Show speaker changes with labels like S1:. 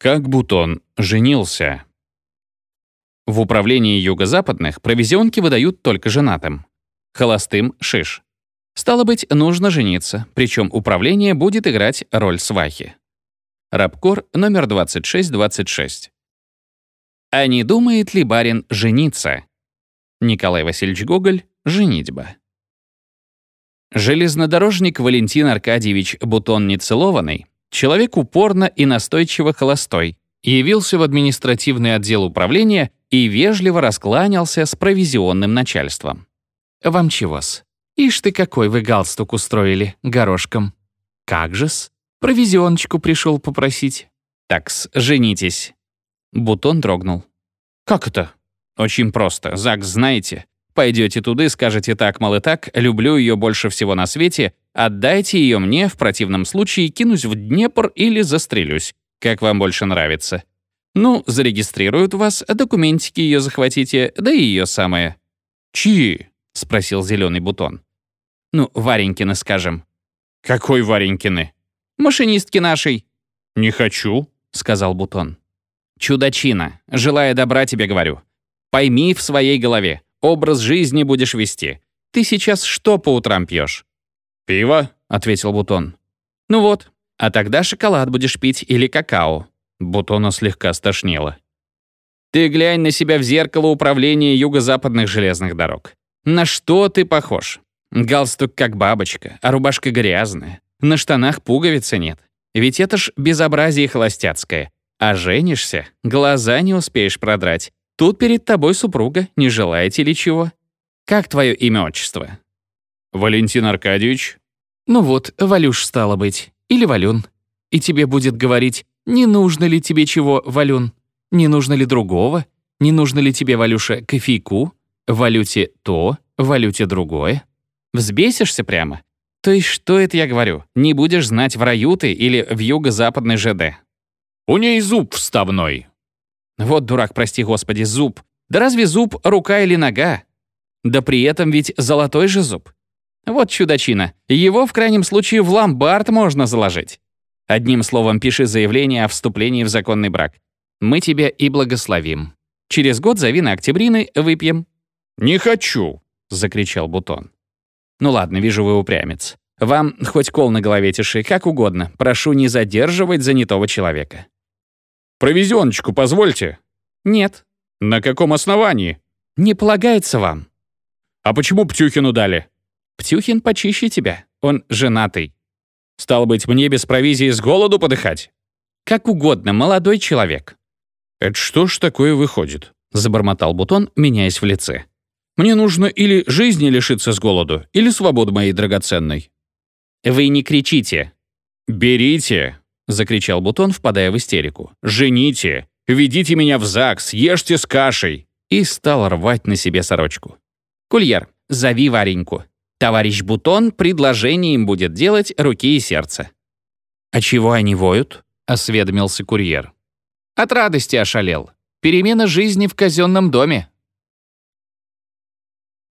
S1: Как Бутон женился. В управлении юго-западных провизионки выдают только женатым. Холостым — шиш. Стало быть, нужно жениться, причем управление будет играть роль свахи. Рабкор номер 2626. А не думает ли барин жениться? Николай Васильевич Гоголь «Женитьба». Железнодорожник Валентин Аркадьевич Бутон Нецелованный, человек упорно и настойчиво холостой, явился в административный отдел управления и вежливо раскланялся с провизионным начальством. «Вам чего-с? Ишь ты какой вы галстук устроили, горошком. Как же-с? Провизионочку пришел попросить. Такс, женитесь». Бутон дрогнул. «Как это?» «Очень просто. ЗАГС знаете. Пойдете туда, скажете так, мол, и так, люблю ее больше всего на свете, отдайте ее мне, в противном случае кинусь в Днепр или застрелюсь. Как вам больше нравится. Ну, зарегистрируют вас, документики ее захватите, да и ее самое. «Чьи?» — спросил зеленый бутон. «Ну, Варенькины, скажем». «Какой Варенькины?» «Машинистки нашей». «Не хочу», — сказал бутон. «Чудачина, желая добра тебе говорю. Пойми в своей голове, образ жизни будешь вести. Ты сейчас что по утрам пьешь?» «Пиво», — ответил бутон. «Ну вот, а тогда шоколад будешь пить или какао». Бутона слегка стошнило. «Ты глянь на себя в зеркало управления юго-западных железных дорог. На что ты похож? Галстук как бабочка, а рубашка грязная. На штанах пуговицы нет. Ведь это ж безобразие холостяцкое. А женишься, глаза не успеешь продрать. Тут перед тобой супруга, не желаете ли чего? Как твое имя-отчество?» «Валентин Аркадьевич». «Ну вот, Валюш стало быть. Или Валюн. И тебе будет говорить, не нужно ли тебе чего, Валюн? Не нужно ли другого? Не нужно ли тебе, Валюша, кофейку? В валюте то, в валюте другое? Взбесишься прямо? То есть что это я говорю? Не будешь знать, в раю ты или в юго-западной ЖД? У ней зуб вставной. Вот дурак, прости господи, зуб. Да разве зуб рука или нога? Да при этом ведь золотой же зуб. Вот чудачина. Его в крайнем случае в ломбард можно заложить. Одним словом, пиши заявление о вступлении в законный брак. Мы тебя и благословим. Через год зови на октябрины, выпьем». «Не хочу!» — закричал Бутон. «Ну ладно, вижу, вы упрямец. Вам хоть кол на голове тиши, как угодно. Прошу не задерживать занятого человека». «Провизионочку позвольте». «Нет». «На каком основании?» «Не полагается вам».
S2: «А почему Птюхину дали?»
S1: «Птюхин почище тебя. Он женатый».
S2: Стало быть, мне без провизии с голоду подыхать?
S1: Как угодно, молодой человек.
S2: Это что ж такое выходит?
S1: Забормотал Бутон, меняясь в лице.
S2: Мне нужно или жизни лишиться с голоду, или свободы моей драгоценной.
S1: Вы не кричите.
S2: Берите, закричал Бутон, впадая в истерику. Жените, ведите меня в ЗАГС, ешьте с кашей.
S1: И стал рвать на себе сорочку. Кульер, зови Вареньку. Товарищ Бутон предложение им будет делать руки и сердце. «А чего они воют?» — осведомился курьер. «От радости ошалел. Перемена жизни в казенном доме.